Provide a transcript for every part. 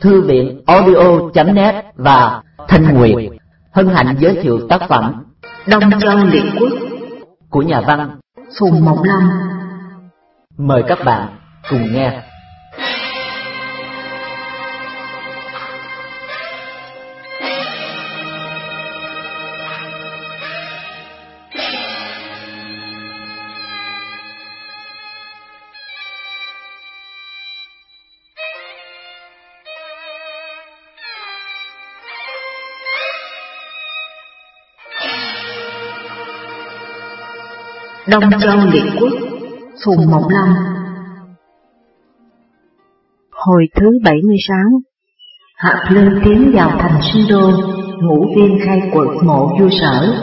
Thư viện audio.net và Thanh Nguyệt hân hạnh giới thiệu tác phẩm Đông Châu Liệt Quốc của nhà văn Phùng Mộng Lâm. Mời các bạn cùng nghe. Đông Châu Liệt Quốc Phùng Mộng Lâm Hồi thứ 76 Hạc Lương tiến vào thành Sinh Đô, ngũ viên khai quật mộ vua sở.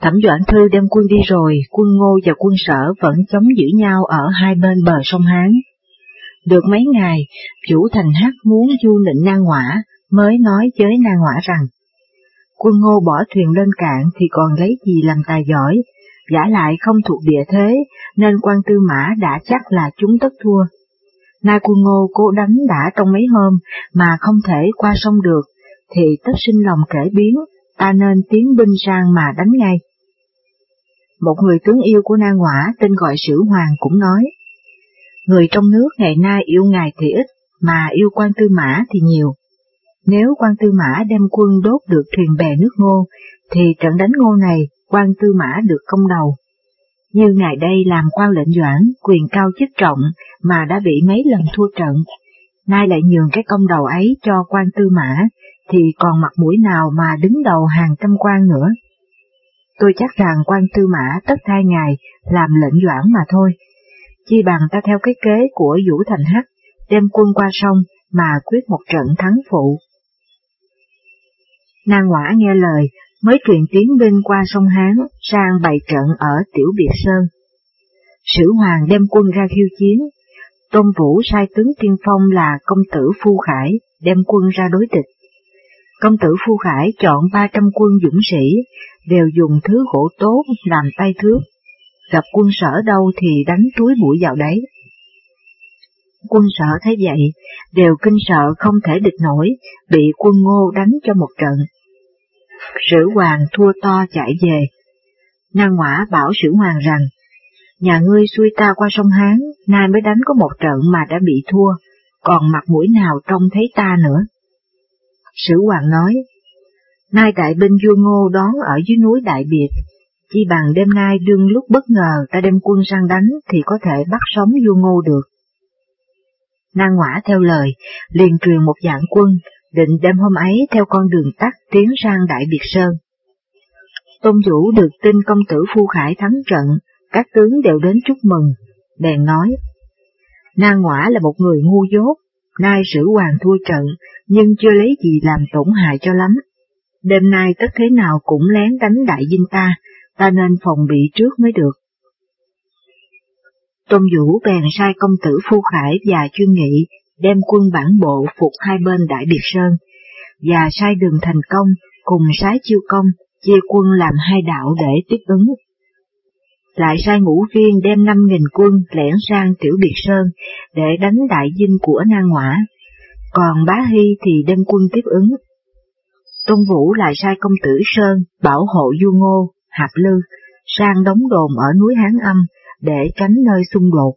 Thẩm Doãn Thư đem quân đi rồi, quân Ngô và quân sở vẫn chống giữ nhau ở hai bên bờ sông Hán. Được mấy ngày, chủ thành Hắc muốn du nịnh Na Hỏa, mới nói với Na Hỏa rằng quân ngô bỏ thuyền lên cạn thì còn lấy gì làm tài giỏi, giả lại không thuộc địa thế, nên quan tư mã đã chắc là chúng tất thua. Nay quân ngô cố đánh đã trong mấy hôm mà không thể qua sông được, thì tất sinh lòng kể biến, ta nên tiến binh sang mà đánh ngay. Một người tướng yêu của Na Hỏa tên gọi Sử Hoàng cũng nói, người trong nước ngày nay yêu ngài thì ít, mà yêu quan tư mã thì nhiều. Nếu quan tư mã đem quân đốt được thuyền bè nước ngô, thì trận đánh ngô này quan tư mã được công đầu. Như ngày đây làm quan lệnh doãn, quyền cao chức trọng, mà đã bị mấy lần thua trận, nay lại nhường cái công đầu ấy cho quan tư mã, thì còn mặt mũi nào mà đứng đầu hàng trăm quan nữa. Tôi chắc rằng quan tư mã tất thay ngài làm lệnh doãn mà thôi, chi bằng ta theo cái kế của Vũ Thành Hắc, đem quân qua sông mà quyết một trận thắng phụ nàng quả nghe lời, mới truyền tiến binh qua sông Hán sang bày trận ở Tiểu Biệt Sơn. Sử Hoàng đem quân ra khiêu chiến, Tôn Vũ sai tướng tiên phong là công tử Phu Khải đem quân ra đối địch. Công tử Phu Khải chọn 300 quân dũng sĩ, đều dùng thứ gỗ tốt làm tay thước, gặp quân sở đâu thì đánh túi bụi vào đấy. Quân sở thấy vậy, đều kinh sợ không thể địch nổi, bị quân ngô đánh cho một trận. Sử hoàng thua to chạy về. Năng Ngoã bảo Sử hoàng rằng, nhà ngươi xuôi ta qua sông Hán, nay mới đánh có một trận mà đã bị thua, còn mặt mũi nào trông thấy ta nữa. Sử hoàng nói, nay đại binh vua ngô đón ở dưới núi Đại Biệt, chi bằng đêm nay đương lúc bất ngờ ta đem quân sang đánh thì có thể bắt sống vua ngô được. Nang Ngoã theo lời, liền truyền một dạng quân, định đêm hôm ấy theo con đường tắt tiến sang Đại Biệt Sơn. Tôn Vũ được tin công tử Phu Khải thắng trận, các tướng đều đến chúc mừng, bèn nói. Na Ngoã là một người ngu dốt, nay sử hoàng thua trận, nhưng chưa lấy gì làm tổn hại cho lắm. Đêm nay tất thế nào cũng lén đánh đại dinh ta, ta nên phòng bị trước mới được. Tôn Vũ bèn sai công tử Phu Khải và Chuyên Nghị đem quân bản bộ phục hai bên Đại Biệt Sơn, và sai đường thành công cùng sái chiêu công chia quân làm hai đạo để tiếp ứng. Lại sai ngũ viên đem năm nghìn quân lẻn sang Tiểu Biệt Sơn để đánh đại dinh của Nan Ngoã, còn Bá Hy thì đem quân tiếp ứng. Tôn Vũ lại sai công tử Sơn bảo hộ Du Ngô, Hạp Lư, sang đóng đồn ở núi Hán Âm để tránh nơi xung đột.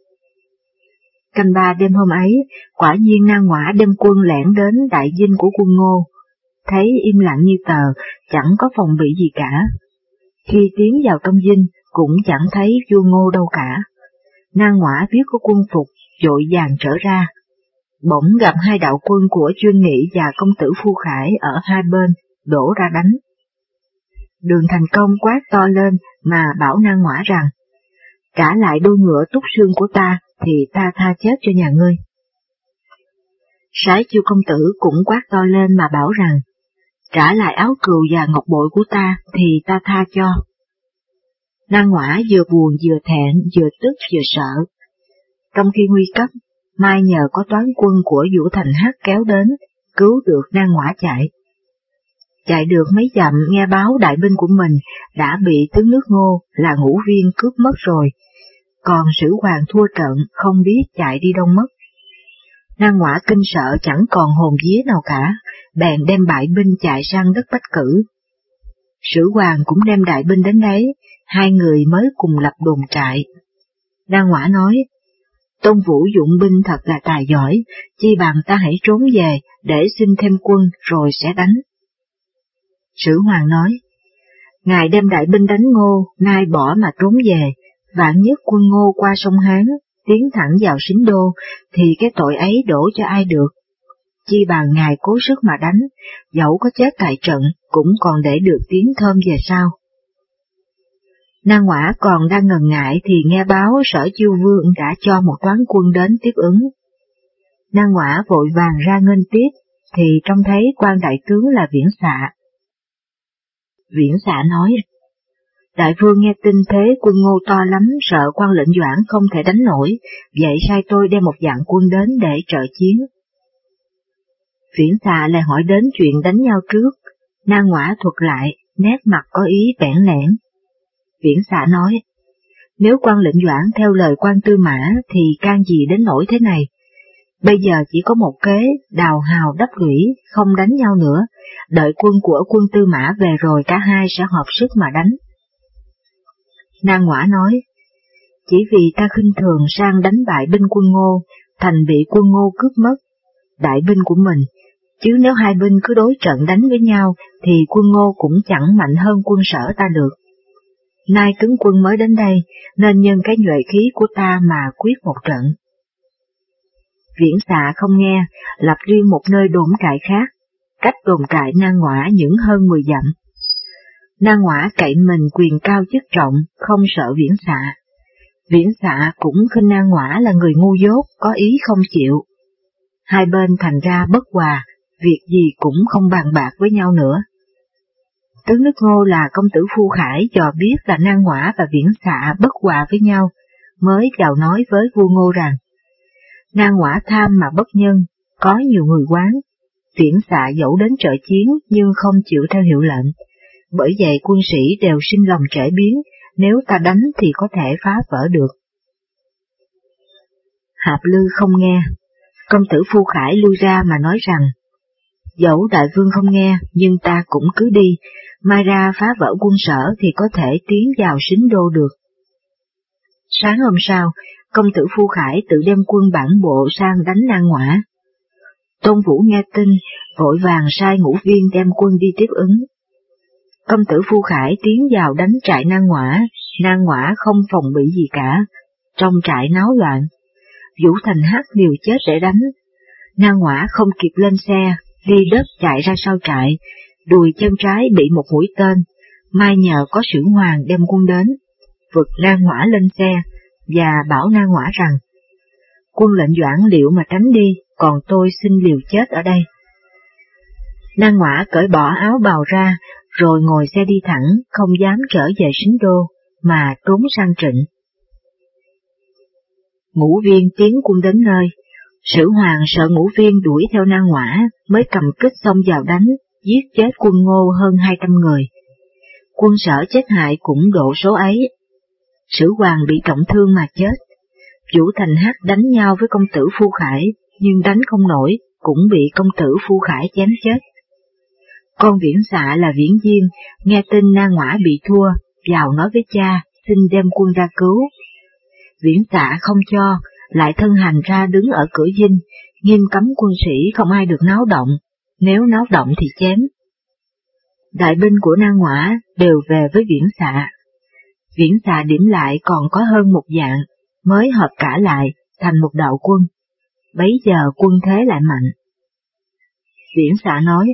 Canh ba đêm hôm ấy, quả nhiên Na Ngoã đem quân lẻn đến đại dinh của quân Ngô, thấy im lặng như tờ, chẳng có phòng bị gì cả. Khi tiến vào trong dinh, cũng chẳng thấy vua Ngô đâu cả. Na Ngoã biết có quân phục, dội vàng trở ra. Bỗng gặp hai đạo quân của Chuyên Nghị và công tử Phu Khải ở hai bên, đổ ra đánh. Đường thành công quát to lên mà bảo Na Ngoã rằng, trả lại đôi ngựa túc xương của ta thì ta tha chết cho nhà ngươi. Sái chiêu công tử cũng quát to lên mà bảo rằng, trả lại áo cừu và ngọc bội của ta thì ta tha cho. Nan Ngoã vừa buồn vừa thẹn, vừa tức vừa sợ. Trong khi nguy cấp, Mai nhờ có toán quân của Vũ Thành Hát kéo đến, cứu được Nan Ngoã chạy. Chạy được mấy dặm nghe báo đại binh của mình đã bị tướng nước ngô là ngũ viên cướp mất rồi, còn sử hoàng thua trận không biết chạy đi đâu mất. Nan quả kinh sợ chẳng còn hồn vía nào cả, bèn đem bại binh chạy sang đất Bách Cử. Sử hoàng cũng đem đại binh đến đấy, hai người mới cùng lập đồn trại. Đan Ngoã nói, Tôn Vũ dụng binh thật là tài giỏi, chi bằng ta hãy trốn về để xin thêm quân rồi sẽ đánh. Sử Hoàng nói, Ngài đem đại binh đánh ngô, nay bỏ mà trốn về, vạn nhất quân ngô qua sông Hán, tiến thẳng vào xính đô, thì cái tội ấy đổ cho ai được. Chi bằng Ngài cố sức mà đánh, dẫu có chết tại trận, cũng còn để được tiếng thơm về sau. Nang quả còn đang ngần ngại thì nghe báo sở chiêu vương đã cho một toán quân đến tiếp ứng. Nang quả vội vàng ra nghênh tiếp, thì trông thấy quan đại tướng là Viễn Xạ. Viễn Xạ nói, Đại vương nghe tin thế quân ngô to lắm sợ quan lệnh doãn không thể đánh nổi, vậy sai tôi đem một dạng quân đến để trợ chiến. Viễn xà lại hỏi đến chuyện đánh nhau trước, Na Ngoã thuật lại, nét mặt có ý bẽn lẽn. Viễn xạ nói, nếu quan lệnh doãn theo lời quan tư mã thì can gì đến nổi thế này. Bây giờ chỉ có một kế, đào hào đắp lũy, không đánh nhau nữa, đợi quân của quân tư mã về rồi cả hai sẽ hợp sức mà đánh. Nang Ngoã nói, chỉ vì ta khinh thường sang đánh bại binh quân ngô, thành bị quân ngô cướp mất, đại binh của mình, chứ nếu hai binh cứ đối trận đánh với nhau thì quân ngô cũng chẳng mạnh hơn quân sở ta được. Nay tướng quân mới đến đây, nên nhân cái nhuệ khí của ta mà quyết một trận. Viễn xạ không nghe, lập riêng một nơi đồn trại khác, cách đồn trại nang ngõa những hơn mười dặm. Nang Ngoã cậy mình quyền cao chức trọng, không sợ viễn xạ. Viễn xạ cũng khinh nang Ngoã là người ngu dốt, có ý không chịu. Hai bên thành ra bất hòa, việc gì cũng không bàn bạc với nhau nữa. Tướng nước ngô là công tử Phu Khải dò biết là Na Ngoã và Viễn Xạ bất hòa với nhau, mới chào nói với vua ngô rằng, Na Ngoã tham mà bất nhân, có nhiều người quán, Viễn Xạ dẫu đến trợ chiến nhưng không chịu theo hiệu lệnh, bởi vậy quân sĩ đều sinh lòng trễ biến, nếu ta đánh thì có thể phá vỡ được. Hạp Lư không nghe, công tử Phu Khải lui ra mà nói rằng, dẫu đại vương không nghe, nhưng ta cũng cứ đi, mai ra phá vỡ quân sở thì có thể tiến vào xính đô được. Sáng hôm sau, công tử Phu Khải tự đem quân bản bộ sang đánh Lan Ngoã. Tôn Vũ nghe tin, vội vàng sai ngũ viên đem quân đi tiếp ứng. Công tử Phu Khải tiến vào đánh trại Nan Ngoã, Nan Ngoã không phòng bị gì cả, trong trại náo loạn. Vũ Thành Hát liều chết để đánh. Nan Ngoã không kịp lên xe, đi đất chạy ra sau trại, đùi chân trái bị một mũi tên, mai nhờ có sử hoàng đem quân đến, vực Lan Hỏa lên xe, và bảo Nan Hỏa rằng, quân lệnh doãn liệu mà tránh đi, còn tôi xin liều chết ở đây. Nan Hỏa cởi bỏ áo bào ra, rồi ngồi xe đi thẳng, không dám trở về xính đô, mà trốn sang trịnh. Ngũ viên tiến quân đến nơi, sử hoàng sợ ngũ viên đuổi theo Na Ngõa, mới cầm kích xông vào đánh, giết chết quân ngô hơn 200 người. Quân sở chết hại cũng độ số ấy. Sử hoàng bị trọng thương mà chết. Vũ Thành Hắc đánh nhau với công tử Phu Khải, nhưng đánh không nổi, cũng bị công tử Phu Khải chém chết. Con viễn xạ là viễn diên, nghe tin Na Ngoã bị thua, vào nói với cha, xin đem quân ra cứu. Viễn xạ không cho, lại thân hành ra đứng ở cửa dinh, nghiêm cấm quân sĩ không ai được náo động, nếu náo động thì chém. Đại binh của Na Ngoã đều về với viễn xạ. Viễn xạ điểm lại còn có hơn một dạng, mới hợp cả lại thành một đạo quân. Bấy giờ quân thế lại mạnh. Viễn xạ nói,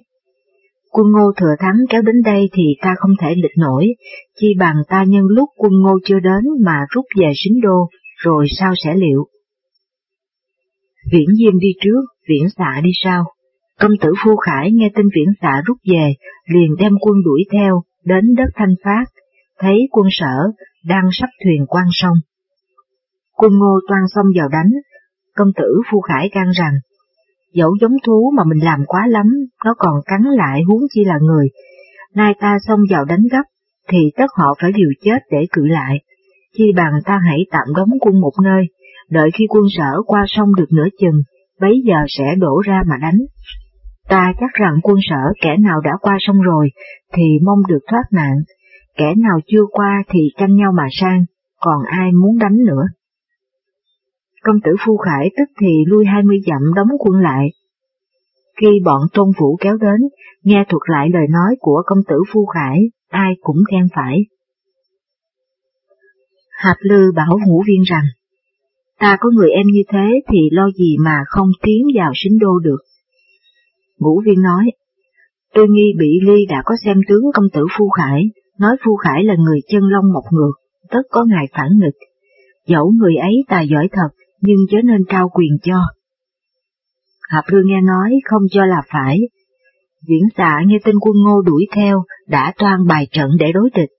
quân ngô thừa thắng kéo đến đây thì ta không thể địch nổi, chi bằng ta nhân lúc quân ngô chưa đến mà rút về xính đô, rồi sao sẽ liệu. Viễn Diêm đi trước, viễn xạ đi sau. Công tử Phu Khải nghe tin viễn xạ rút về, liền đem quân đuổi theo, đến đất Thanh Phát, thấy quân sở đang sắp thuyền quan sông. Quân ngô toan xông vào đánh, công tử Phu Khải can rằng, dẫu giống thú mà mình làm quá lắm, nó còn cắn lại huống chi là người, nay ta xông vào đánh gấp, thì tất họ phải liều chết để cự lại, chi bằng ta hãy tạm đóng quân một nơi, đợi khi quân sở qua sông được nửa chừng, bấy giờ sẽ đổ ra mà đánh. Ta chắc rằng quân sở kẻ nào đã qua sông rồi thì mong được thoát nạn, kẻ nào chưa qua thì tranh nhau mà sang, còn ai muốn đánh nữa. Công tử Phu Khải tức thì lui hai mươi dặm đóng quân lại. Khi bọn tôn vũ kéo đến, nghe thuật lại lời nói của công tử Phu Khải, ai cũng khen phải. Hạp Lư bảo ngũ viên rằng, ta có người em như thế thì lo gì mà không tiến vào sính đô được. Ngũ viên nói, tôi nghi bị ly đã có xem tướng công tử Phu Khải, nói Phu Khải là người chân long một ngược, tất có ngài phản nghịch. Dẫu người ấy tài giỏi thật, nhưng chớ nên trao quyền cho. Hạp Lư nghe nói không cho là phải. Viễn xạ nghe tin quân ngô đuổi theo, đã toan bài trận để đối địch.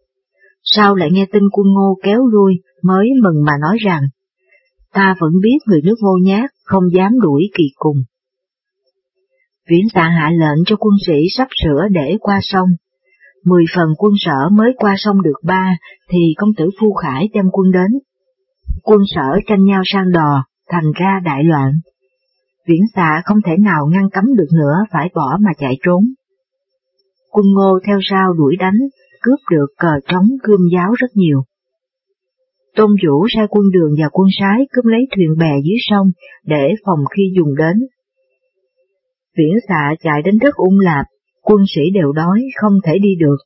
Sau lại nghe tin quân ngô kéo lui, mới mừng mà nói rằng, ta vẫn biết người nước ngô nhát, không dám đuổi kỳ cùng. Viễn xạ hạ lệnh cho quân sĩ sắp sửa để qua sông. Mười phần quân sở mới qua sông được ba, thì công tử Phu Khải đem quân đến. Quân sở tranh nhau sang đò, thành ra đại loạn. Viễn xạ không thể nào ngăn cấm được nữa phải bỏ mà chạy trốn. Quân ngô theo sau đuổi đánh, cướp được cờ trống cơm giáo rất nhiều. Tôn Vũ sai quân đường và quân sái cướp lấy thuyền bè dưới sông để phòng khi dùng đến. Viễn xạ chạy đến đất ung lạp, quân sĩ đều đói không thể đi được,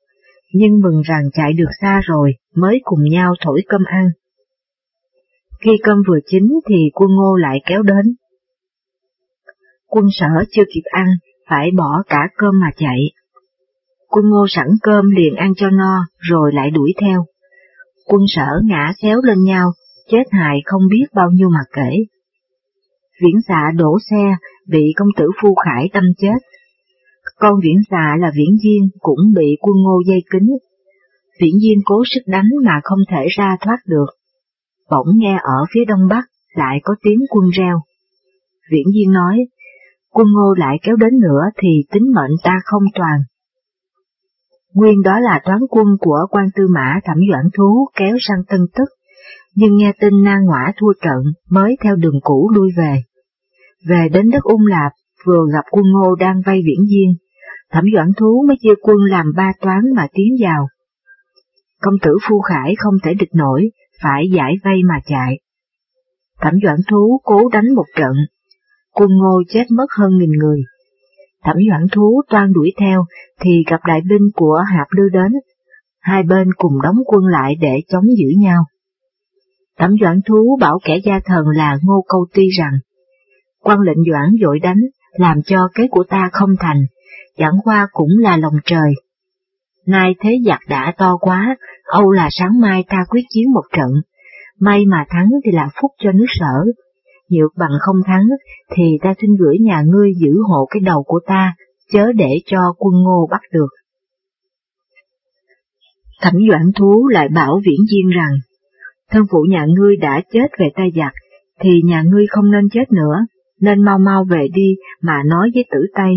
nhưng mừng rằng chạy được xa rồi mới cùng nhau thổi cơm ăn. Khi cơm vừa chín thì quân ngô lại kéo đến. Quân sở chưa kịp ăn, phải bỏ cả cơm mà chạy. Quân ngô sẵn cơm liền ăn cho no, rồi lại đuổi theo. Quân sở ngã xéo lên nhau, chết hại không biết bao nhiêu mà kể. Viễn xạ đổ xe, bị công tử Phu Khải tâm chết. Con viễn xạ là viễn diên cũng bị quân ngô dây kính. Viễn diên cố sức đánh mà không thể ra thoát được. Bỗng nghe ở phía đông bắc lại có tiếng quân reo. Viễn diên nói, quân ngô lại kéo đến nữa thì tính mệnh ta không toàn. Nguyên đó là toán quân của quan tư mã thẩm doãn thú kéo sang Tân Tức, nhưng nghe tin Na Ngõa thua trận mới theo đường cũ lui về. Về đến đất ung lạp, vừa gặp quân ngô đang vây viễn diên, thẩm doãn thú mới chia quân làm ba toán mà tiến vào. Công tử Phu Khải không thể địch nổi, phải giải vây mà chạy. Thẩm doãn thú cố đánh một trận, quân ngô chết mất hơn nghìn người. Thẩm doãn thú toan đuổi theo thì gặp đại binh của Hạp đưa đến, hai bên cùng đóng quân lại để chống giữ nhau. Thẩm doãn thú bảo kẻ gia thần là Ngô Câu Ti rằng, quan lệnh doãn dội đánh, làm cho kế của ta không thành, chẳng qua cũng là lòng trời. Nay thế giặc đã to quá, Âu là sáng mai ta quyết chiến một trận, may mà thắng thì là phúc cho nước sở, nhược bằng không thắng thì ta xin gửi nhà ngươi giữ hộ cái đầu của ta, chớ để cho quân ngô bắt được. Thẩm Doãn Thú lại bảo Viễn Diên rằng, thân phụ nhà ngươi đã chết về tay giặc, thì nhà ngươi không nên chết nữa, nên mau mau về đi mà nói với tử Tây,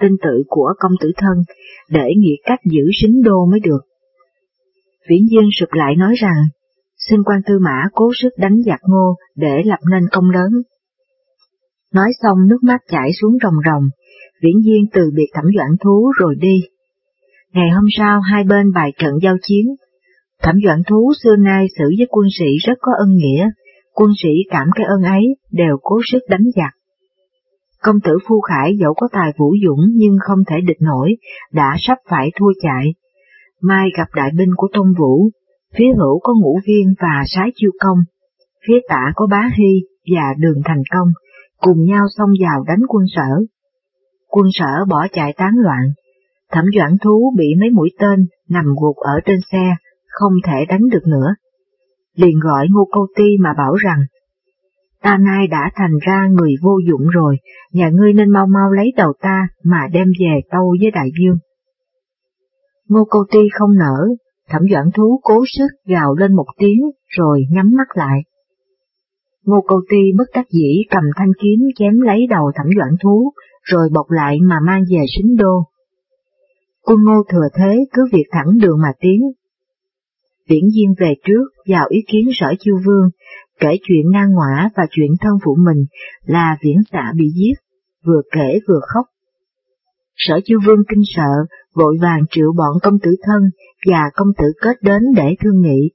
tên tự của công tử thân, để nghĩ cách giữ sính đô mới được. Viễn Dương sụp lại nói rằng, xin quan tư mã cố sức đánh giặc ngô để lập nên công lớn. Nói xong nước mắt chảy xuống ròng ròng, viễn Diên từ biệt thẩm doãn thú rồi đi. Ngày hôm sau hai bên bài trận giao chiến, thẩm doãn thú xưa nay xử với quân sĩ rất có ân nghĩa, quân sĩ cảm cái ơn ấy đều cố sức đánh giặc. Công tử Phu Khải dẫu có tài vũ dũng nhưng không thể địch nổi, đã sắp phải thua chạy. Mai gặp đại binh của Tôn Vũ, phía hữu có ngũ viên và sái chiêu công, phía tả có bá hy và đường thành công, cùng nhau xông vào đánh quân sở. Quân sở bỏ chạy tán loạn, thẩm doãn thú bị mấy mũi tên nằm gục ở trên xe, không thể đánh được nữa. Liền gọi ngô câu ti mà bảo rằng, ta nay đã thành ra người vô dụng rồi, nhà ngươi nên mau mau lấy đầu ta mà đem về tâu với đại dương. Ngô câu ti không nở, thẩm doãn thú cố sức gào lên một tiếng rồi nhắm mắt lại. Ngô câu ti bất đắc dĩ cầm thanh kiếm chém lấy đầu thẩm doãn thú, rồi bọc lại mà mang về xính đô. Quân ngô thừa thế cứ việc thẳng đường mà tiến. Viễn Diên về trước vào ý kiến sở chiêu vương, kể chuyện ngang ngõa và chuyện thân phụ mình là viễn xạ bị giết, vừa kể vừa khóc. Sở chiêu vương kinh sợ, vội vàng triệu bọn công tử thân và công tử kết đến để thương nghị,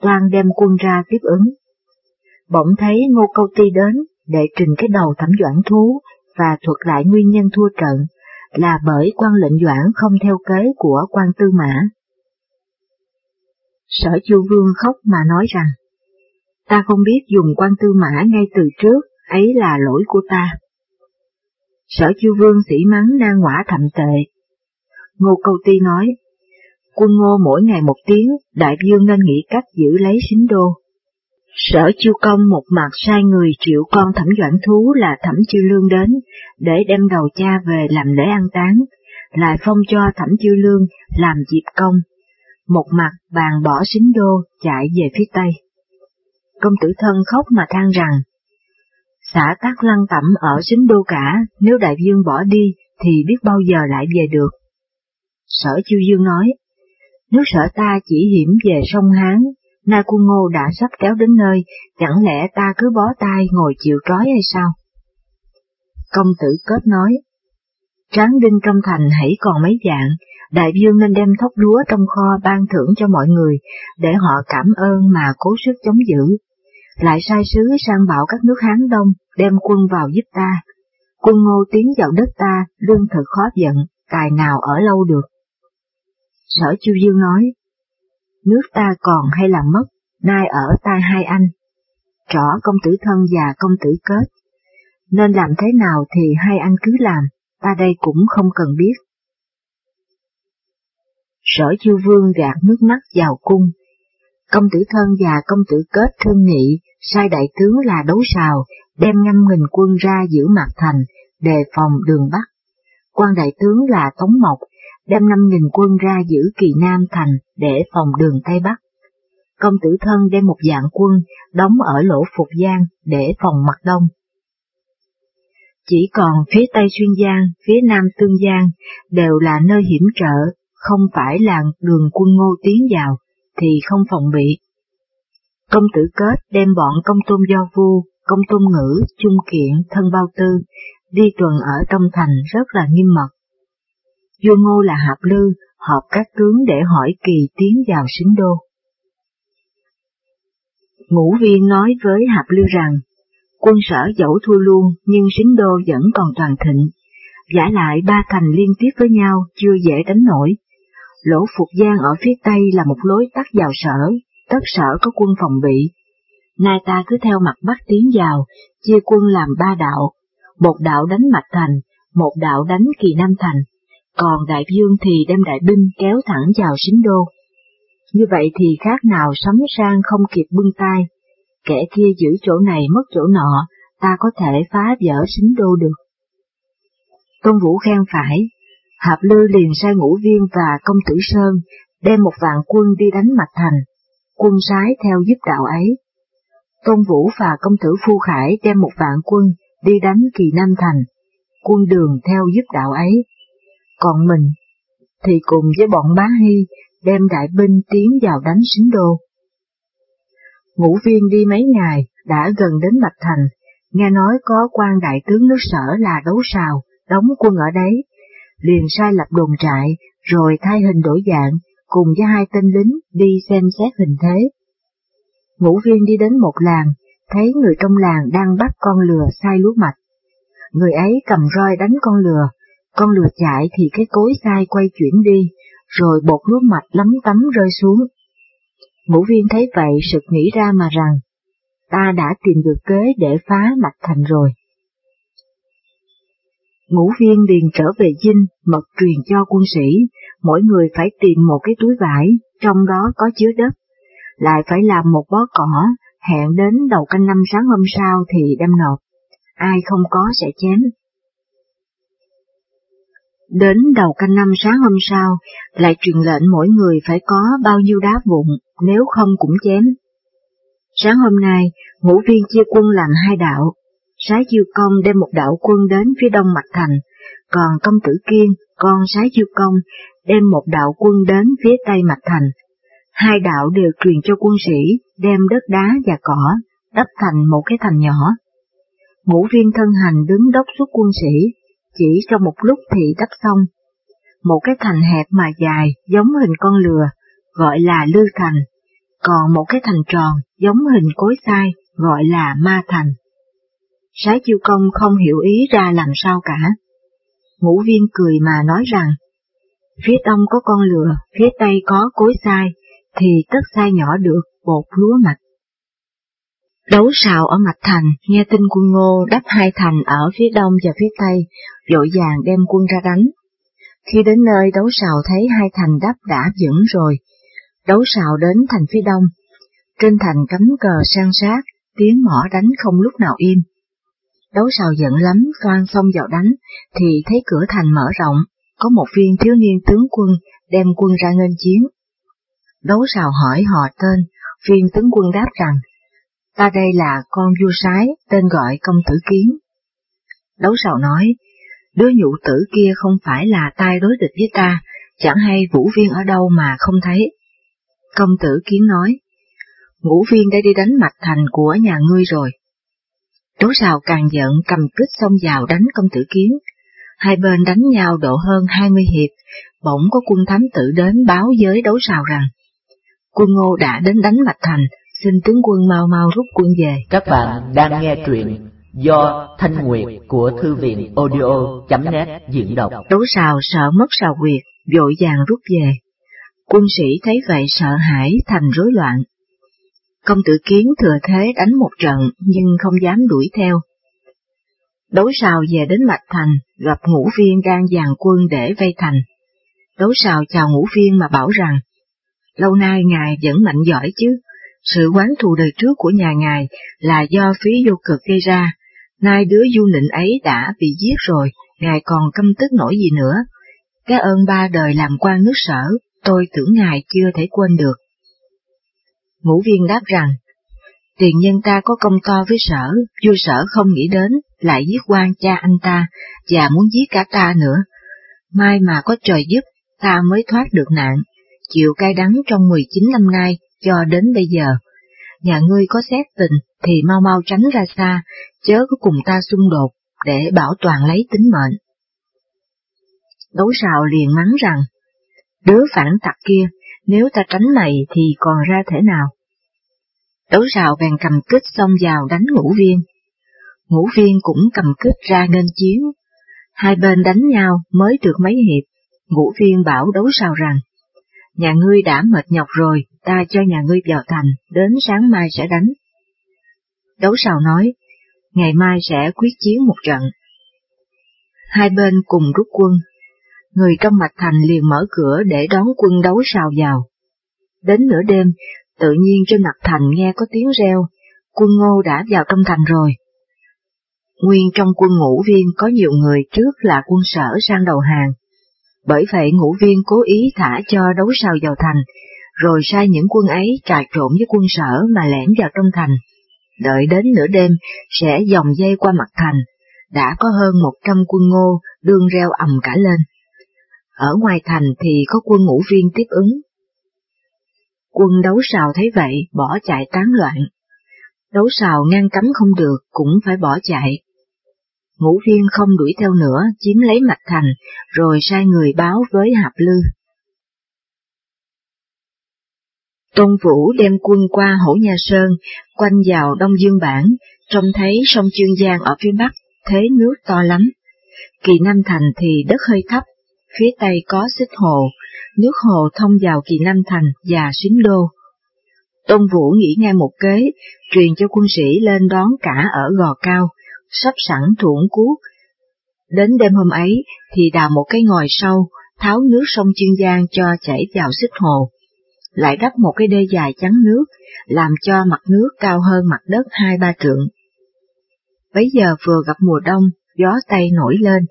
toàn đem quân ra tiếp ứng. Bỗng thấy Ngô Câu Ti đến để trình cái đầu thẩm doãn thú và thuật lại nguyên nhân thua trận, là bởi quan lệnh doãn không theo kế của quan tư mã. Sở Chu Vương khóc mà nói rằng, ta không biết dùng quan tư mã ngay từ trước, ấy là lỗi của ta. Sở Chu Vương sĩ mắng nan ngõa thậm tệ. Ngô Câu Ti nói, quân ngô mỗi ngày một tiếng, đại dương nên nghĩ cách giữ lấy xính đô. Sở Chu Công một mặt sai người triệu con thẩm doãn thú là thẩm chư lương đến, để đem đầu cha về làm lễ an táng, lại phong cho thẩm chư lương làm diệp công. Một mặt bàn bỏ xính đô chạy về phía tây. Công tử thân khóc mà than rằng, xã tác lăng tẩm ở xính đô cả, nếu đại dương bỏ đi thì biết bao giờ lại về được. Sở Chiêu Dương nói, nếu sở ta chỉ hiểm về sông Hán, nay quân ngô đã sắp kéo đến nơi, chẳng lẽ ta cứ bó tay ngồi chịu trói hay sao? Công tử kết nói, tráng đinh trong thành hãy còn mấy dạng, đại dương nên đem thóc lúa trong kho ban thưởng cho mọi người, để họ cảm ơn mà cố sức chống giữ. Lại sai sứ sang bảo các nước Hán Đông đem quân vào giúp ta. Quân ngô tiến vào đất ta, lương thực khó giận, tài nào ở lâu được. Sở Chu Dương nói, nước ta còn hay là mất, nay ở tay hai anh. Trỏ công tử thân và công tử kết. Nên làm thế nào thì hai anh cứ làm, ta đây cũng không cần biết. Sở chu vương gạt nước mắt vào cung. Công tử thân và công tử kết thương nghị, sai đại tướng là đấu sào, đem ngâm nghìn quân ra giữ mặt thành, đề phòng đường Bắc. quan đại tướng là Tống Mộc, đem năm nghìn quân ra giữ kỳ Nam thành để phòng đường Tây Bắc. Công tử thân đem một dạng quân đóng ở lỗ Phục Giang để phòng mặt đông. Chỉ còn phía Tây Xuyên Giang, phía Nam Tương Giang đều là nơi hiểm trở, không phải là đường quân ngô tiến vào, thì không phòng bị. Công tử kết đem bọn công tôn do vu, công tôn ngữ, trung kiện, thân bao tư, đi tuần ở trong thành rất là nghiêm mật vua ngô là hạp lư, họp các tướng để hỏi kỳ tiến vào xứng đô. Ngũ viên nói với hạp lư rằng, quân sở dẫu thua luôn nhưng xứng đô vẫn còn toàn thịnh, giả lại ba thành liên tiếp với nhau chưa dễ đánh nổi. Lỗ Phục Giang ở phía tây là một lối tắt vào sở, tất sở có quân phòng bị. Nay ta cứ theo mặt bắc tiến vào, chia quân làm ba đạo, một đạo đánh mạch thành, một đạo đánh kỳ nam thành, còn đại vương thì đem đại binh kéo thẳng vào xính đô. Như vậy thì khác nào sắm sang không kịp bưng tay, kẻ kia giữ chỗ này mất chỗ nọ, ta có thể phá vỡ xính đô được. Tôn Vũ khen phải, Hạp Lư liền sai ngũ viên và công tử Sơn đem một vạn quân đi đánh mặt thành, quân sái theo giúp đạo ấy. Tôn Vũ và công tử Phu Khải đem một vạn quân đi đánh kỳ Nam Thành, quân đường theo giúp đạo ấy còn mình thì cùng với bọn bá hy đem đại binh tiến vào đánh xính đô. Ngũ viên đi mấy ngày, đã gần đến Bạch Thành, nghe nói có quan đại tướng nước sở là đấu sào, đóng quân ở đấy, liền sai lập đồn trại, rồi thay hình đổi dạng, cùng với hai tên lính đi xem xét hình thế. Ngũ viên đi đến một làng, thấy người trong làng đang bắt con lừa sai lúa mạch. Người ấy cầm roi đánh con lừa, con lừa chạy thì cái cối sai quay chuyển đi, rồi bột lúa mạch lấm tấm rơi xuống. Ngũ viên thấy vậy sực nghĩ ra mà rằng, ta đã tìm được kế để phá mạch thành rồi. Ngũ viên liền trở về dinh, mật truyền cho quân sĩ, mỗi người phải tìm một cái túi vải, trong đó có chứa đất, lại phải làm một bó cỏ, hẹn đến đầu canh năm sáng hôm sau thì đem nộp. Ai không có sẽ chém. Đến đầu canh năm sáng hôm sau, lại truyền lệnh mỗi người phải có bao nhiêu đá vụn, nếu không cũng chém. Sáng hôm nay, ngũ viên chia quân làm hai đạo, Sái Chiêu Công đem một đạo quân đến phía đông mặt thành, còn công tử Kiên, con Sái Chiêu Công, đem một đạo quân đến phía tây mặt thành. Hai đạo đều truyền cho quân sĩ đem đất đá và cỏ, đắp thành một cái thành nhỏ. Ngũ viên thân hành đứng đốc suốt quân sĩ, chỉ trong một lúc thì đắp xong. Một cái thành hẹp mà dài, giống hình con lừa, gọi là lư thành, còn một cái thành tròn, giống hình cối sai, gọi là ma thành. Sái chiêu công không hiểu ý ra làm sao cả. Ngũ viên cười mà nói rằng, phía đông có con lừa, phía tây có cối sai, thì tất sai nhỏ được bột lúa mạch. Đấu sào ở Mạch Thành, nghe tin quân Ngô đắp hai thành ở phía đông và phía tây, vội vàng đem quân ra đánh. Khi đến nơi đấu sào thấy hai thành đắp đã vững rồi, đấu sào đến thành phía đông. Trên thành cắm cờ sang sát, tiếng mỏ đánh không lúc nào im. Đấu sào giận lắm, toan xông vào đánh, thì thấy cửa thành mở rộng, có một viên thiếu niên tướng quân đem quân ra nghênh chiến. Đấu sào hỏi họ tên, viên tướng quân đáp rằng, ta đây là con vua sái, tên gọi công tử kiến. Đấu sào nói, đứa nhụ tử kia không phải là tai đối địch với ta, chẳng hay vũ viên ở đâu mà không thấy. Công tử kiến nói, ngũ viên đã đi đánh mạch thành của nhà ngươi rồi. Đấu sào càng giận cầm kích xông vào đánh công tử kiến. Hai bên đánh nhau độ hơn hai mươi hiệp, bỗng có quân thám tử đến báo với đấu sào rằng, quân ngô đã đến đánh mạch thành, xin tướng quân mau mau rút quân về. Các bạn đang nghe truyện do Thanh Nguyệt của Thư viện audio.net diễn đọc. Đấu sào sợ mất sào quyệt, vội vàng rút về. Quân sĩ thấy vậy sợ hãi thành rối loạn. Công tử kiến thừa thế đánh một trận nhưng không dám đuổi theo. Đấu sào về đến Mạch Thành, gặp ngũ viên đang dàn quân để vây thành. Đấu sào chào ngũ viên mà bảo rằng, lâu nay ngài vẫn mạnh giỏi chứ, sự quán thù đời trước của nhà ngài là do phí vô cực gây ra, nay đứa du nịnh ấy đã bị giết rồi, ngài còn căm tức nổi gì nữa. Cái ơn ba đời làm quan nước sở, tôi tưởng ngài chưa thể quên được. Ngũ viên đáp rằng, tiền nhân ta có công to với sở, vua sở không nghĩ đến, lại giết quan cha anh ta, và muốn giết cả ta nữa. Mai mà có trời giúp, ta mới thoát được nạn, chịu cay đắng trong 19 năm nay, cho đến bây giờ. Nhà ngươi có xét tình thì mau mau tránh ra xa, chớ có cùng ta xung đột, để bảo toàn lấy tính mệnh. Đấu sào liền mắng rằng, đứa phản tặc kia, nếu ta tránh mày thì còn ra thể nào? Đấu sào bèn cầm kích xông vào đánh ngũ viên. Ngũ viên cũng cầm kích ra nên chiến. Hai bên đánh nhau mới được mấy hiệp, ngũ viên bảo đấu sào rằng, nhà ngươi đã mệt nhọc rồi, ta cho nhà ngươi vào thành, đến sáng mai sẽ đánh. Đấu sào nói, ngày mai sẽ quyết chiến một trận. Hai bên cùng rút quân, người trong mạch thành liền mở cửa để đón quân đấu sào vào. Đến nửa đêm, tự nhiên trên mặt thành nghe có tiếng reo, quân ngô đã vào trong thành rồi. Nguyên trong quân ngũ viên có nhiều người trước là quân sở sang đầu hàng, bởi vậy ngũ viên cố ý thả cho đấu sào vào thành, rồi sai những quân ấy trà trộn với quân sở mà lẻn vào trong thành. Đợi đến nửa đêm sẽ dòng dây qua mặt thành, đã có hơn một trăm quân ngô đương reo ầm cả lên. Ở ngoài thành thì có quân ngũ viên tiếp ứng. Quân đấu sào thấy vậy bỏ chạy tán loạn. Đấu sào ngăn cấm không được cũng phải bỏ chạy, ngũ viên không đuổi theo nữa, chiếm lấy mạch thành, rồi sai người báo với Hạp Lư. Tôn Vũ đem quân qua Hổ Nha Sơn, quanh vào Đông Dương Bản, trông thấy sông Chương Giang ở phía bắc, thế nước to lắm. Kỳ Nam Thành thì đất hơi thấp, phía tây có xích hồ, nước hồ thông vào Kỳ Nam Thành và Xính Đô. Tôn Vũ nghĩ ngay một kế, truyền cho quân sĩ lên đón cả ở gò cao, sắp sẵn thủng cuốc. Đến đêm hôm ấy thì đào một cái ngòi sâu, tháo nước sông Chương Giang cho chảy vào xích hồ, lại đắp một cái đê dài chắn nước, làm cho mặt nước cao hơn mặt đất hai ba trượng. Bấy giờ vừa gặp mùa đông, gió Tây nổi lên,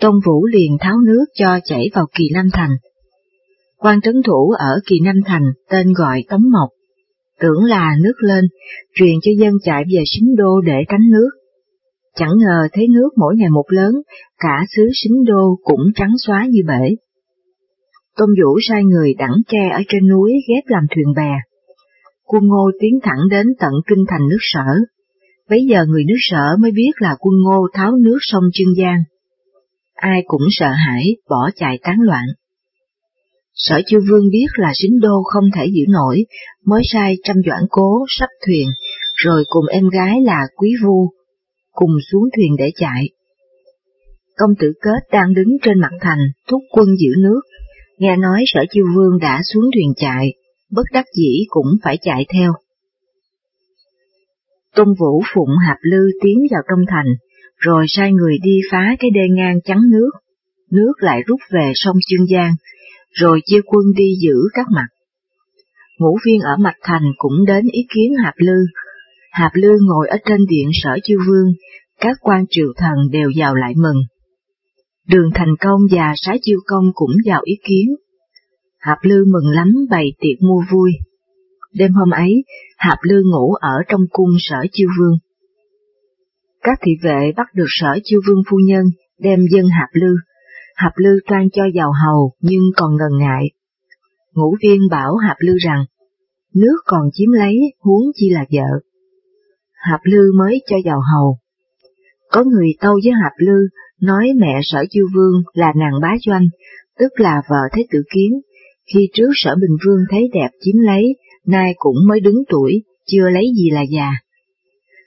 Tôn Vũ liền tháo nước cho chảy vào Kỳ Nam Thành. quan trấn thủ ở Kỳ Nam Thành tên gọi Tống Mộc, tưởng là nước lên, truyền cho dân chạy về Sính Đô để tránh nước. Chẳng ngờ thấy nước mỗi ngày một lớn, cả xứ xính đô cũng trắng xóa như bể. Tôn Vũ sai người đẳng tre ở trên núi ghép làm thuyền bè. quân ngô tiến thẳng đến tận kinh thành nước sở. Bấy giờ người nước sở mới biết là quân ngô tháo nước sông Trương Giang. Ai cũng sợ hãi, bỏ chạy tán loạn. Sở chư vương biết là sính đô không thể giữ nổi, mới sai trăm doãn cố sắp thuyền, rồi cùng em gái là quý vu, cùng xuống thuyền để chạy. Công tử kết đang đứng trên mặt thành, thúc quân giữ nước, nghe nói sở chiêu vương đã xuống thuyền chạy, bất đắc dĩ cũng phải chạy theo. Tôn Vũ phụng Hạp Lư tiến vào trong thành, rồi sai người đi phá cái đê ngang chắn nước, nước lại rút về sông Chương Giang, rồi chia quân đi giữ các mặt. Ngũ viên ở mặt Thành cũng đến ý kiến Hạp Lư. Hạp Lư ngồi ở trên điện sở chiêu vương, các quan triều thần đều vào lại mừng. Đường Thành Công và Sái Chiêu Công cũng vào ý kiến. Hạp Lư mừng lắm bày tiệc mua vui. Đêm hôm ấy, Hạp Lư ngủ ở trong cung sở Chiêu Vương. Các thị vệ bắt được sở Chiêu Vương phu nhân, đem dân Hạp Lư. Hạp Lư toan cho vào hầu nhưng còn ngần ngại. Ngũ viên bảo Hạp Lư rằng, nước còn chiếm lấy huống chi là vợ. Hạp Lư mới cho vào hầu. Có người tâu với Hạp Lư nói mẹ sở chiêu vương là nàng bá doanh, tức là vợ Thế Tử Kiến, khi trước sở Bình Vương thấy đẹp chiếm lấy, nay cũng mới đứng tuổi, chưa lấy gì là già.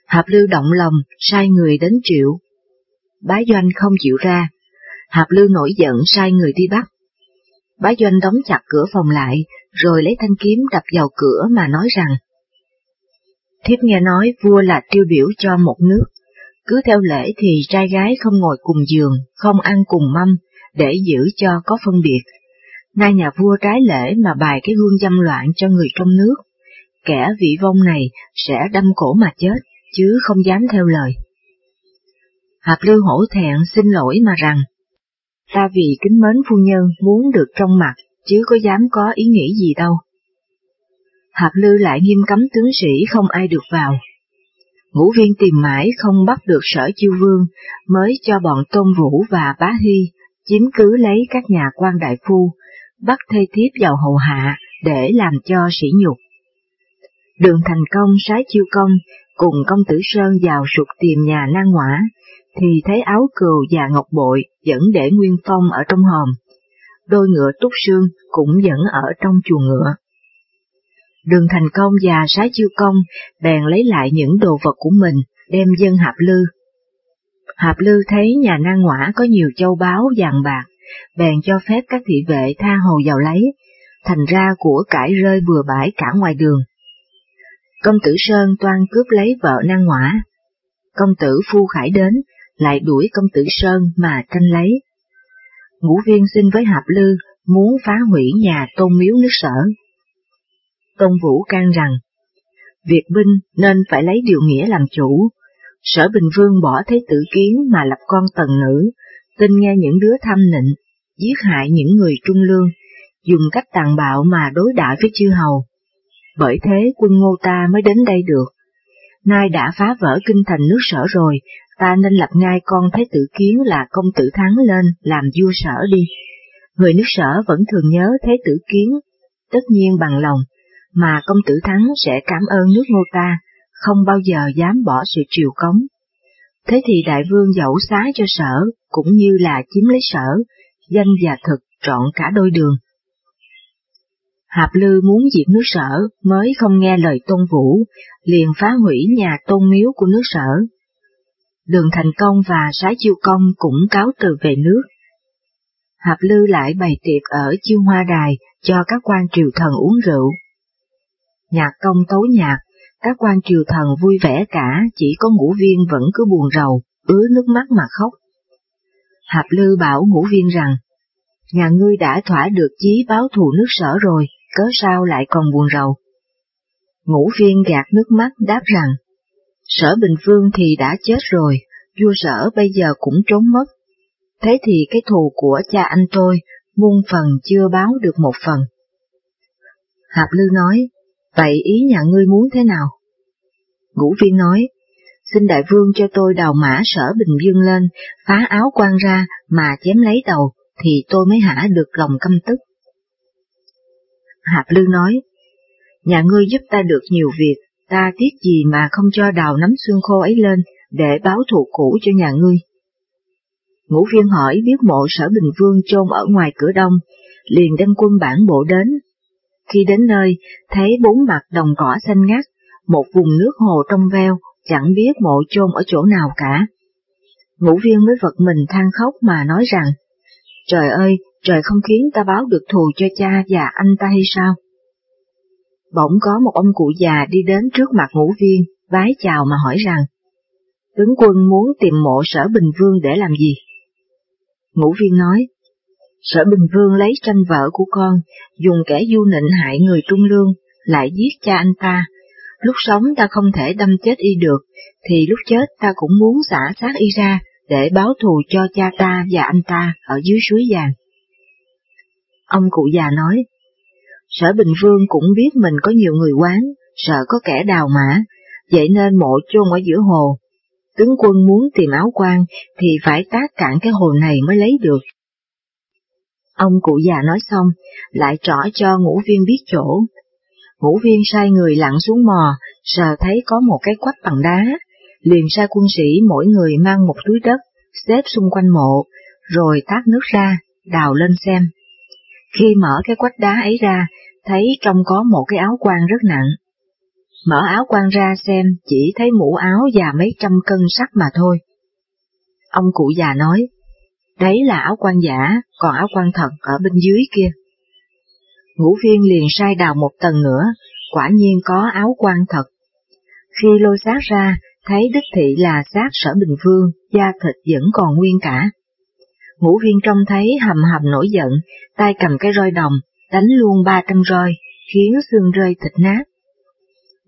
Hạp Lưu động lòng, sai người đến triệu. Bá Doanh không chịu ra, Hạp Lưu nổi giận sai người đi bắt. Bá Doanh đóng chặt cửa phòng lại, rồi lấy thanh kiếm đập vào cửa mà nói rằng, Thiếp nghe nói vua là tiêu biểu cho một nước, cứ theo lễ thì trai gái không ngồi cùng giường, không ăn cùng mâm, để giữ cho có phân biệt. Nay nhà vua trái lễ mà bài cái gương dâm loạn cho người trong nước, kẻ vị vong này sẽ đâm cổ mà chết, chứ không dám theo lời. Hạp lưu hổ thẹn xin lỗi mà rằng, ta vì kính mến phu nhân muốn được trong mặt, chứ có dám có ý nghĩ gì đâu. Hạp Lư lại nghiêm cấm tướng sĩ không ai được vào. Ngũ viên tìm mãi không bắt được sở chiêu vương, mới cho bọn Tôn Vũ và Bá Hy chiếm cứ lấy các nhà quan đại phu, bắt thê thiếp vào hậu hạ để làm cho sỉ nhục. Đường thành công sái chiêu công cùng công tử Sơn vào sụp tìm nhà nan ngoã, thì thấy áo cừu và ngọc bội vẫn để nguyên phong ở trong hòm. Đôi ngựa túc xương cũng vẫn ở trong chuồng ngựa. Đường thành công và sái chiêu công bèn lấy lại những đồ vật của mình, đem dân hạp lư. Hạp lư thấy nhà nan ngõa có nhiều châu báu vàng bạc, bèn cho phép các thị vệ tha hồ vào lấy, thành ra của cải rơi bừa bãi cả ngoài đường. Công tử Sơn toan cướp lấy vợ nan ngõa. Công tử Phu Khải đến, lại đuổi công tử Sơn mà tranh lấy. Ngũ viên xin với Hạp Lư muốn phá hủy nhà tôn miếu nước sở. Tôn Vũ can rằng, Việt binh nên phải lấy điều nghĩa làm chủ. Sở Bình Vương bỏ thế tử kiến mà lập con tần nữ, tin nghe những đứa tham nịnh, giết hại những người trung lương, dùng cách tàn bạo mà đối đãi với chư hầu. Bởi thế quân ngô ta mới đến đây được. Nay đã phá vỡ kinh thành nước sở rồi, ta nên lập ngay con Thế tử Kiến là công tử Thắng lên làm vua sở đi. Người nước sở vẫn thường nhớ Thế tử Kiến, tất nhiên bằng lòng, mà công tử Thắng sẽ cảm ơn nước ngô ta, không bao giờ dám bỏ sự triều cống. Thế thì đại vương dẫu xá cho sở, cũng như là chiếm lấy sở, danh và thực trọn cả đôi đường. Hạp Lư muốn diệt nước sở mới không nghe lời Tôn Vũ, liền phá hủy nhà tôn miếu của nước sở. Đường Thành Công và Sái Chiêu Công cũng cáo từ về nước. Hạp Lư lại bày tiệc ở chiêu hoa đài cho các quan triều thần uống rượu. Nhạc công tấu nhạc, các quan triều thần vui vẻ cả, chỉ có ngũ viên vẫn cứ buồn rầu, ứa nước mắt mà khóc. Hạp Lư bảo ngũ viên rằng, nhà ngươi đã thỏa được chí báo thù nước sở rồi, cớ sao lại còn buồn rầu. Ngũ viên gạt nước mắt đáp rằng, sở Bình Vương thì đã chết rồi, vua sở bây giờ cũng trốn mất. Thế thì cái thù của cha anh tôi, muôn phần chưa báo được một phần. Hạp Lư nói, vậy ý nhà ngươi muốn thế nào? Ngũ viên nói, xin đại vương cho tôi đào mã sở Bình Dương lên, phá áo quan ra mà chém lấy đầu, thì tôi mới hả được lòng căm tức. Hạp Lư nói, Nhà ngươi giúp ta được nhiều việc, ta tiếc gì mà không cho đào nắm xương khô ấy lên để báo thù cũ cho nhà ngươi. Ngũ viên hỏi biết mộ sở Bình Vương chôn ở ngoài cửa đông, liền đem quân bản bộ đến. Khi đến nơi, thấy bốn mặt đồng cỏ xanh ngắt, một vùng nước hồ trong veo, chẳng biết mộ chôn ở chỗ nào cả. Ngũ viên mới vật mình than khóc mà nói rằng, Trời ơi, trời không khiến ta báo được thù cho cha và anh ta hay sao? Bỗng có một ông cụ già đi đến trước mặt ngũ viên, vái chào mà hỏi rằng, tướng quân muốn tìm mộ sở Bình Vương để làm gì? Ngũ viên nói, sở Bình Vương lấy tranh vợ của con, dùng kẻ du nịnh hại người trung lương, lại giết cha anh ta. Lúc sống ta không thể đâm chết y được, thì lúc chết ta cũng muốn xả xác y ra, để báo thù cho cha ta và anh ta ở dưới suối vàng. Ông cụ già nói, Sở Bình Vương cũng biết mình có nhiều người quán, sợ có kẻ đào mã, vậy nên mộ chôn ở giữa hồ. Tướng quân muốn tìm áo quan thì phải tác cạn cái hồ này mới lấy được. Ông cụ già nói xong, lại trỏ cho ngũ viên biết chỗ. Ngũ viên sai người lặn xuống mò, sờ thấy có một cái quách bằng đá, liền sai quân sĩ mỗi người mang một túi đất, xếp xung quanh mộ, rồi tát nước ra, đào lên xem. Khi mở cái quách đá ấy ra, thấy trong có một cái áo quan rất nặng. Mở áo quan ra xem, chỉ thấy mũ áo và mấy trăm cân sắt mà thôi. Ông cụ già nói, đấy là áo quan giả, còn áo quan thật ở bên dưới kia. Ngũ viên liền sai đào một tầng nữa, quả nhiên có áo quan thật. Khi lôi xác ra, thấy đích thị là xác sở bình vương, da thịt vẫn còn nguyên cả. Ngũ viên trông thấy hầm hầm nổi giận, tay cầm cái roi đồng, đánh luôn ba trăm roi, khiến xương rơi thịt nát.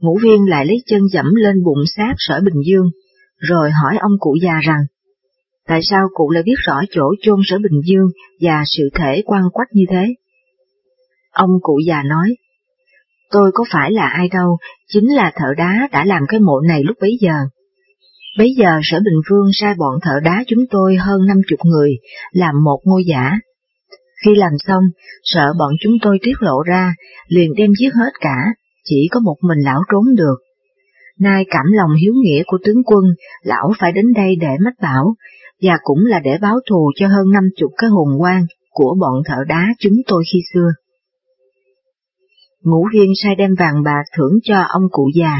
Ngũ viên lại lấy chân dẫm lên bụng xác sở Bình Dương, rồi hỏi ông cụ già rằng, tại sao cụ lại biết rõ chỗ chôn sở Bình Dương và sự thể quan quách như thế? Ông cụ già nói, tôi có phải là ai đâu, chính là thợ đá đã làm cái mộ này lúc bấy giờ. Bấy giờ sở Bình Vương sai bọn thợ đá chúng tôi hơn năm chục người, làm một ngôi giả. Khi làm xong, sợ bọn chúng tôi tiết lộ ra, liền đem giết hết cả, chỉ có một mình lão trốn được. Nay cảm lòng hiếu nghĩa của tướng quân, lão phải đến đây để mách bảo, và cũng là để báo thù cho hơn năm chục cái hồn quan của bọn thợ đá chúng tôi khi xưa. Ngũ viên sai đem vàng bạc thưởng cho ông cụ già.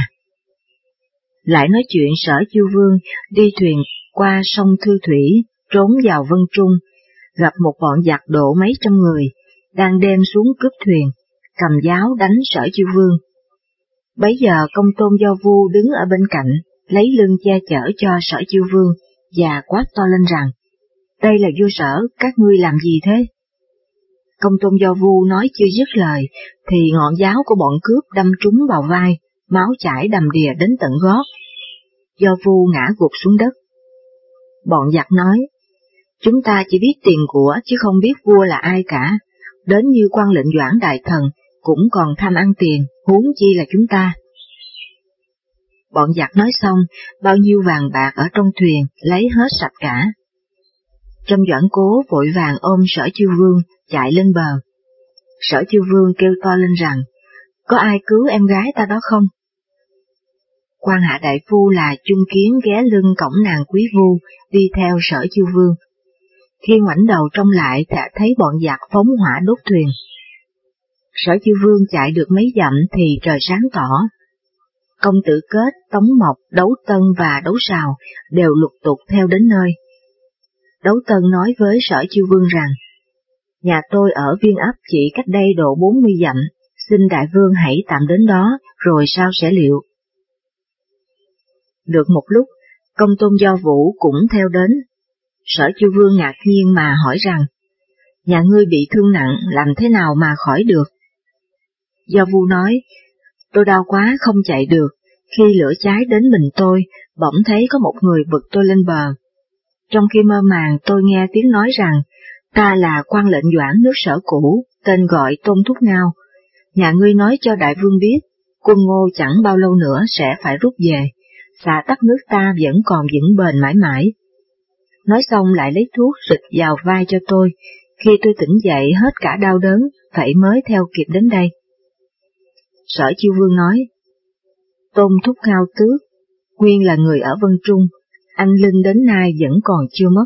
Lại nói chuyện sở chiêu vương đi thuyền qua sông Thư Thủy, trốn vào Vân Trung, gặp một bọn giặc độ mấy trăm người, đang đem xuống cướp thuyền, cầm giáo đánh sở chiêu vương. Bấy giờ công tôn do vu đứng ở bên cạnh, lấy lưng che chở cho sở chiêu vương, và quát to lên rằng, đây là vua sở, các ngươi làm gì thế? Công tôn do vu nói chưa dứt lời, thì ngọn giáo của bọn cướp đâm trúng vào vai, máu chảy đầm đìa đến tận gót. Do vu ngã gục xuống đất. Bọn giặc nói, chúng ta chỉ biết tiền của chứ không biết vua là ai cả, đến như quan lệnh doãn đại thần cũng còn tham ăn tiền, huống chi là chúng ta. Bọn giặc nói xong, bao nhiêu vàng bạc ở trong thuyền lấy hết sạch cả. Trong doãn cố vội vàng ôm sở chiêu vương, chạy lên bờ. Sở chiêu vương kêu to lên rằng, có ai cứu em gái ta đó không? quan hạ đại phu là chung kiến ghé lưng cổng nàng quý vu, đi theo sở chiêu vương. Khi ngoảnh đầu trông lại đã thấy bọn giặc phóng hỏa đốt thuyền. Sở chiêu vương chạy được mấy dặm thì trời sáng tỏ. Công tử kết, tống mộc, đấu tân và đấu sào đều lục tục theo đến nơi. Đấu tân nói với sở chiêu vương rằng, nhà tôi ở viên ấp chỉ cách đây độ 40 dặm, xin đại vương hãy tạm đến đó, rồi sao sẽ liệu. Được một lúc, công tôn do vũ cũng theo đến. Sở chiêu vương ngạc nhiên mà hỏi rằng, nhà ngươi bị thương nặng làm thế nào mà khỏi được? Do vu nói, tôi đau quá không chạy được, khi lửa cháy đến mình tôi, bỗng thấy có một người vực tôi lên bờ. Trong khi mơ màng tôi nghe tiếng nói rằng, ta là quan lệnh doãn nước sở cũ, tên gọi Tôn Thúc Ngao. Nhà ngươi nói cho đại vương biết, quân ngô chẳng bao lâu nữa sẽ phải rút về, xả tắt nước ta vẫn còn vững bền mãi mãi. Nói xong lại lấy thuốc rịch vào vai cho tôi, khi tôi tỉnh dậy hết cả đau đớn, phải mới theo kịp đến đây. Sở Chiêu Vương nói, Tôn Thúc ngao Tước, nguyên là người ở Vân Trung, anh Linh đến nay vẫn còn chưa mất.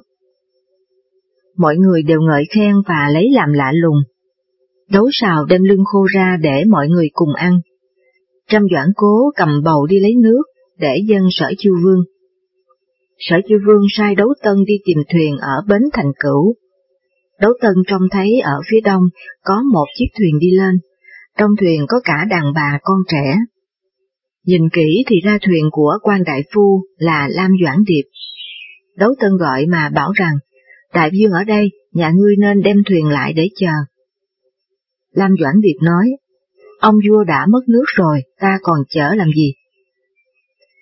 Mọi người đều ngợi khen và lấy làm lạ lùng. Đấu xào đem lưng khô ra để mọi người cùng ăn. Trăm Doãn Cố cầm bầu đi lấy nước để dân Sở Chiêu Vương. Sở Chiêu Vương sai Đấu Tân đi tìm thuyền ở Bến Thành Cửu. Đấu Tân trông thấy ở phía đông có một chiếc thuyền đi lên, trong thuyền có cả đàn bà con trẻ. Nhìn kỹ thì ra thuyền của quan đại phu là Lam Doãn Điệp. Đấu Tân gọi mà bảo rằng, đại vương ở đây, nhà ngươi nên đem thuyền lại để chờ. Lam Doãn Điệp nói, ông vua đã mất nước rồi, ta còn chở làm gì?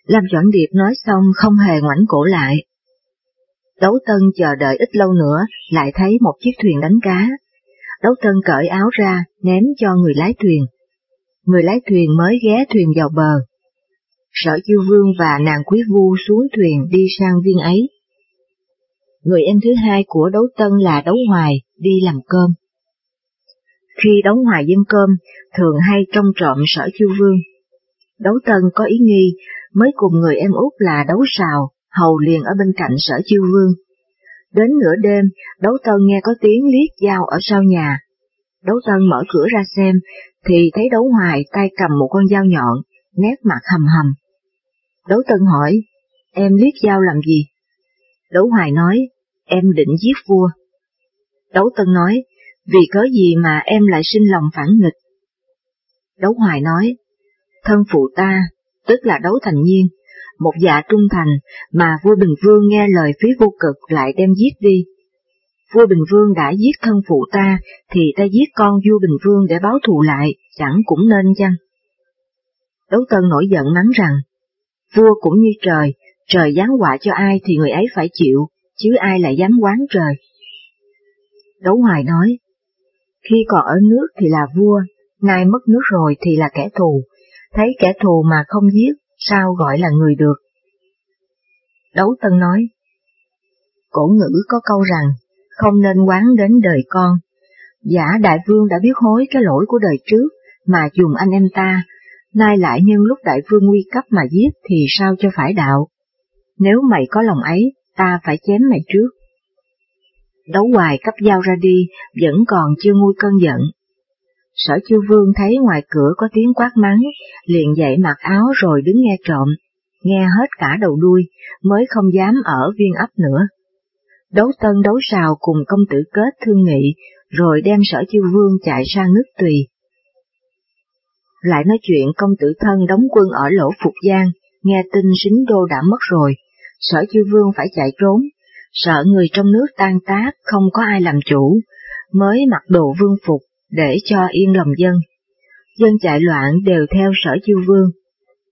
Lam Doãn Điệp nói xong không hề ngoảnh cổ lại. Đấu Tân chờ đợi ít lâu nữa, lại thấy một chiếc thuyền đánh cá. Đấu Tân cởi áo ra, ném cho người lái thuyền. Người lái thuyền mới ghé thuyền vào bờ. Sở Chiêu Vương và nàng Quý Vu xuống thuyền đi sang viên ấy. Người em thứ hai của Đấu Tân là Đấu Hoài, đi làm cơm. Khi Đấu Hoài dân cơm, thường hay trông trộm Sở Chiêu Vương. Đấu Tân có ý nghi, mới cùng người em út là Đấu Sào, hầu liền ở bên cạnh Sở Chiêu Vương. Đến nửa đêm, Đấu Tân nghe có tiếng liếc dao ở sau nhà. Đấu Tân mở cửa ra xem, thì thấy Đấu Hoài tay cầm một con dao nhọn, nét mặt hầm hầm. Đấu Tân hỏi, em liếc dao làm gì? Đấu Hoài nói, em định giết vua. Đấu Tân nói, vì cớ gì mà em lại sinh lòng phản nghịch? Đấu Hoài nói, thân phụ ta, tức là Đấu Thành Nhiên, một dạ trung thành mà vua Bình Vương nghe lời phía vô cực lại đem giết đi. Vua Bình Vương đã giết thân phụ ta, thì ta giết con vua Bình Vương để báo thù lại, chẳng cũng nên chăng? Đấu Tân nổi giận mắng rằng, vua cũng như trời, trời giáng họa cho ai thì người ấy phải chịu, chứ ai lại dám quán trời. Đấu Hoài nói, khi còn ở nước thì là vua, nay mất nước rồi thì là kẻ thù, thấy kẻ thù mà không giết, sao gọi là người được? Đấu Tân nói, cổ ngữ có câu rằng, không nên quán đến đời con. Giả đại vương đã biết hối cái lỗi của đời trước, mà dùng anh em ta, nay lại nhân lúc đại vương nguy cấp mà giết thì sao cho phải đạo. Nếu mày có lòng ấy, ta phải chém mày trước. Đấu hoài cấp dao ra đi, vẫn còn chưa nguôi cơn giận. Sở chư vương thấy ngoài cửa có tiếng quát mắng, liền dậy mặc áo rồi đứng nghe trộm, nghe hết cả đầu đuôi, mới không dám ở viên ấp nữa. Đấu tân đấu sào cùng công tử kết thương nghị, rồi đem sở chư vương chạy sang nước tùy. Lại nói chuyện công tử thân đóng quân ở lỗ Phục Giang, nghe tin sính đô đã mất rồi, sở chư vương phải chạy trốn, sợ người trong nước tan tác không có ai làm chủ, mới mặc đồ vương phục để cho yên lòng dân. Dân chạy loạn đều theo sở chư vương,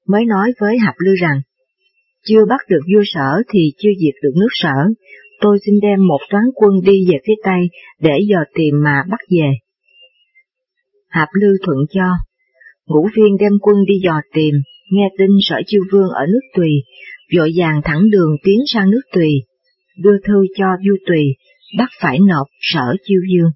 mới nói với Hạp Lư rằng, chưa bắt được vua sở thì chưa diệt được nước sở, tôi xin đem một toán quân đi về phía Tây để dò tìm mà bắt về. Hạp Lư thuận cho, ngũ viên đem quân đi dò tìm, nghe tin sở chiêu vương ở nước Tùy, vội vàng thẳng đường tiến sang nước Tùy, đưa thư cho vua Tùy, bắt phải nộp sở chiêu dương.